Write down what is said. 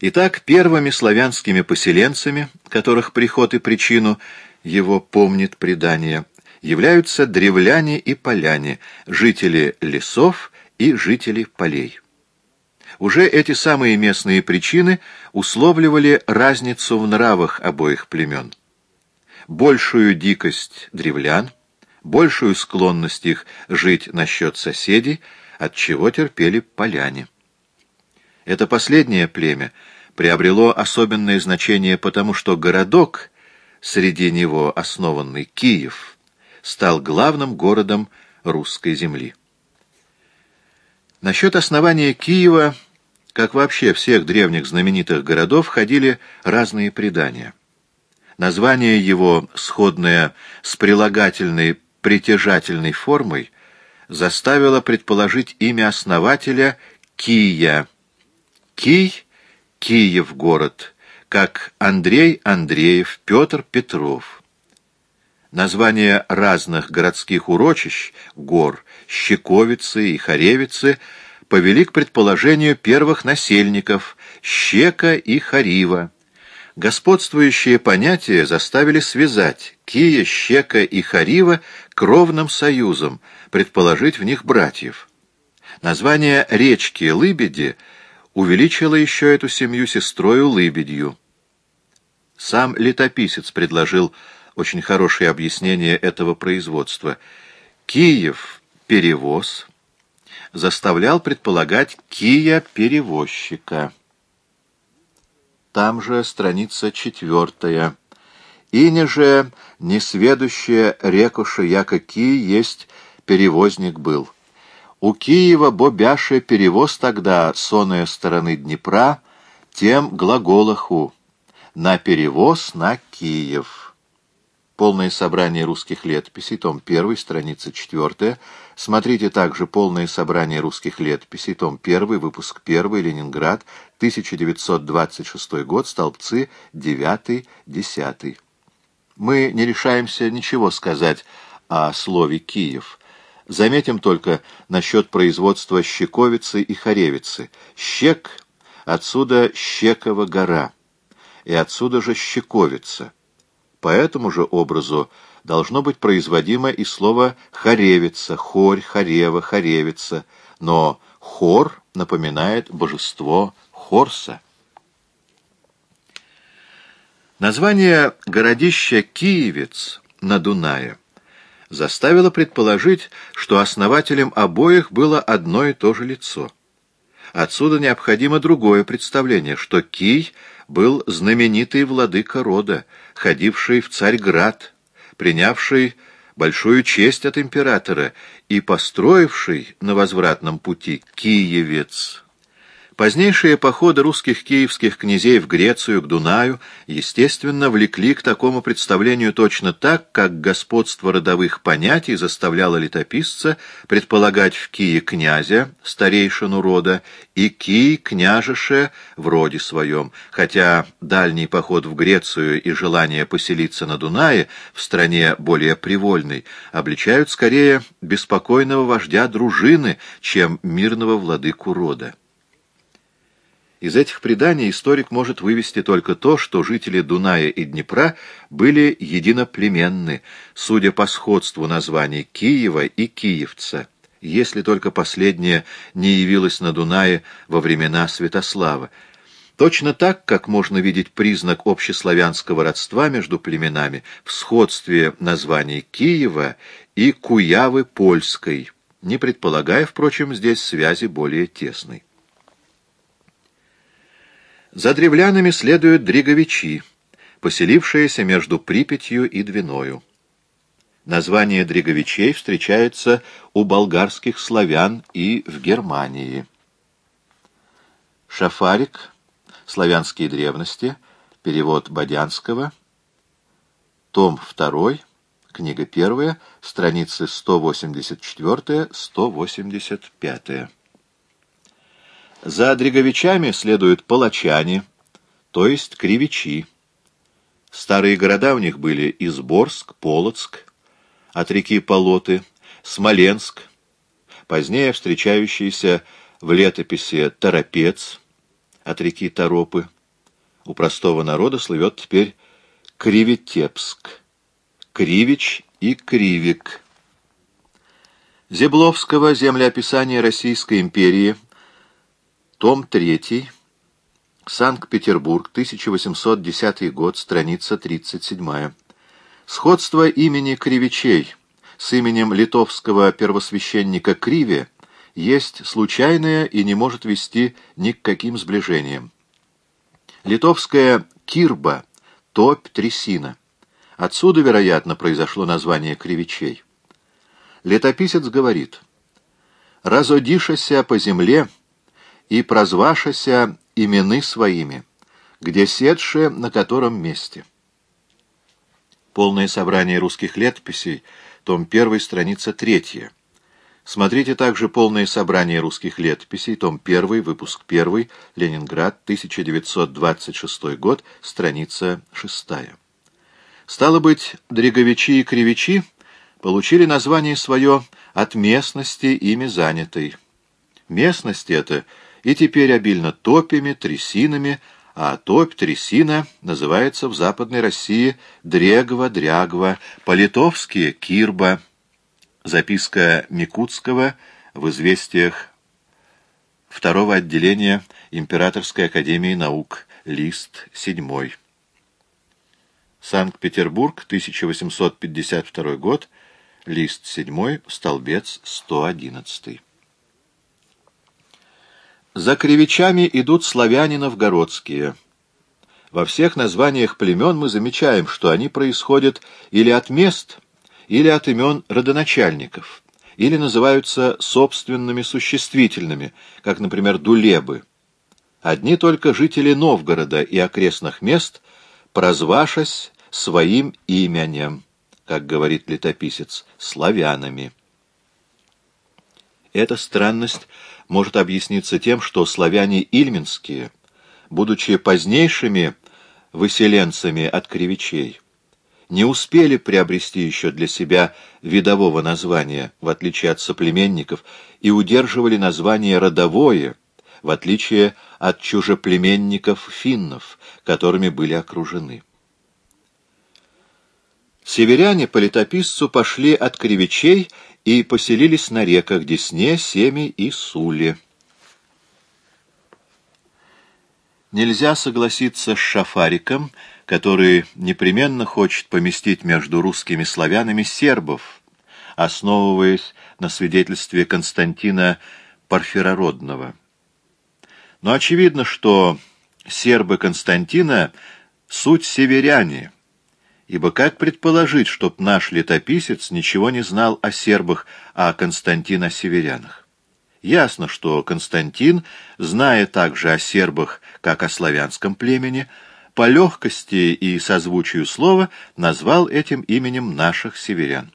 Итак, первыми славянскими поселенцами, которых приход и причину его помнит предание, являются древляне и поляне, жители лесов и жители полей. Уже эти самые местные причины условливали разницу в нравах обоих племен. Большую дикость древлян, большую склонность их жить насчет соседей, от чего терпели поляне. Это последнее племя приобрело особенное значение потому, что городок, среди него основанный Киев, стал главным городом русской земли. Насчет основания Киева, как вообще всех древних знаменитых городов, ходили разные предания. Название его, сходное с прилагательной притяжательной формой, заставило предположить имя основателя Кия – Кий, Киев город, как Андрей Андреев, Петр Петров. Названия разных городских урочищ, гор, Щековицы и Харевицы повели к предположению первых насельников Щека и Харива. Господствующие понятия заставили связать Кия, Щека и Харива кровным союзом, предположить в них братьев. Название речки Лыбеди — увеличила еще эту семью сестрою Лыбедью. Сам летописец предложил очень хорошее объяснение этого производства. Киев перевоз заставлял предполагать Кия-перевозчика. Там же страница четвертая. «Ине же несведущая рекуша, яко Ки есть перевозник был». У Киева Бобяше перевоз тогда соная стороны Днепра, тем глаголаху на перевоз на Киев. Полное собрание русских летописей, том 1, страница 4. Смотрите также полное собрание русских летописей, том 1, выпуск 1, Ленинград, 1926 год, столбцы 9-10. Мы не решаемся ничего сказать о слове «Киев». Заметим только насчет производства щековицы и хоревицы. Щек — отсюда Щекова гора, и отсюда же щековица. По этому же образу должно быть производимо и слово хоревица, хорь, хорева, хоревица, но хор напоминает божество Хорса. Название городища Киевец на Дунае заставило предположить, что основателем обоих было одно и то же лицо. Отсюда необходимо другое представление, что Кий был знаменитый владыка рода, ходивший в Царьград, принявший большую честь от императора и построивший на возвратном пути Киевец. Позднейшие походы русских киевских князей в Грецию, к Дунаю, естественно, влекли к такому представлению точно так, как господство родовых понятий заставляло летописца предполагать в Кие князя, старейшину рода, и Кий княжеше в роде своем, хотя дальний поход в Грецию и желание поселиться на Дунае, в стране более привольной, обличают скорее беспокойного вождя дружины, чем мирного владыку рода. Из этих преданий историк может вывести только то, что жители Дуная и Днепра были единоплеменны, судя по сходству названий Киева и Киевца, если только последнее не явилось на Дунае во времена Святослава. Точно так, как можно видеть признак общеславянского родства между племенами в сходстве названий Киева и Куявы Польской, не предполагая, впрочем, здесь связи более тесной. За древлянами следуют дриговичи, поселившиеся между Припятью и Двиною. Название дриговичей встречается у болгарских славян и в Германии. Шафарик, славянские древности, перевод Бодянского, том 2, книга 1, страницы 184-185. За Дреговичами следуют палачане, то есть кривичи. Старые города у них были Изборск, Полоцк, от реки Полоты, Смоленск, позднее встречающийся в летописи Торопец, от реки Торопы. У простого народа слывет теперь Кривитепск, Кривич и Кривик. Зебловского «Землеописание Российской империи», том 3, Санкт-Петербург, 1810 год, страница 37. Сходство имени Кривичей с именем литовского первосвященника Криве есть случайное и не может вести ни к каким сближениям. Литовская Кирба, топь, трясина. Отсюда, вероятно, произошло название Кривичей. Летописец говорит, «Разодишася по земле и прозвашася имены своими, где седше на котором месте». Полное собрание русских летописей, том 1, страница 3. Смотрите также полное собрание русских летописей, том 1, выпуск 1, Ленинград, 1926 год, страница 6. Стало быть, дреговичи и кривичи получили название свое от местности, ими занятой. Местность эта и теперь обильно топями, трясинами, а топь, трясина называется в Западной России Дрегва-Дрягва, по-литовски Кирба. Записка Микутского в известиях второго отделения Императорской академии наук, лист 7. Санкт-Петербург, 1852 год, лист 7, столбец 111. За кривичами идут славяне новгородские. Во всех названиях племен мы замечаем, что они происходят или от мест, или от имен родоначальников, или называются собственными существительными, как, например, дулебы. Одни только жители Новгорода и окрестных мест, прозвашась своим именем как говорит летописец, славянами. Эта странность может объясниться тем, что славяне ильминские, будучи позднейшими выселенцами от кривичей, не успели приобрести еще для себя видового названия, в отличие от соплеменников, и удерживали название родовое, в отличие от чужеплеменников финнов, которыми были окружены. Северяне по летописцу пошли от Кривичей и поселились на реках Десне, Семи и Суле. Нельзя согласиться с Шафариком, который непременно хочет поместить между русскими славянами сербов, основываясь на свидетельстве Константина Парфирородного. Но очевидно, что сербы Константина — суть северяне — Ибо как предположить, чтоб наш летописец ничего не знал о сербах, а Константин о северянах? Ясно, что Константин, зная также о сербах, как о славянском племени, по легкости и созвучию слова назвал этим именем наших северян.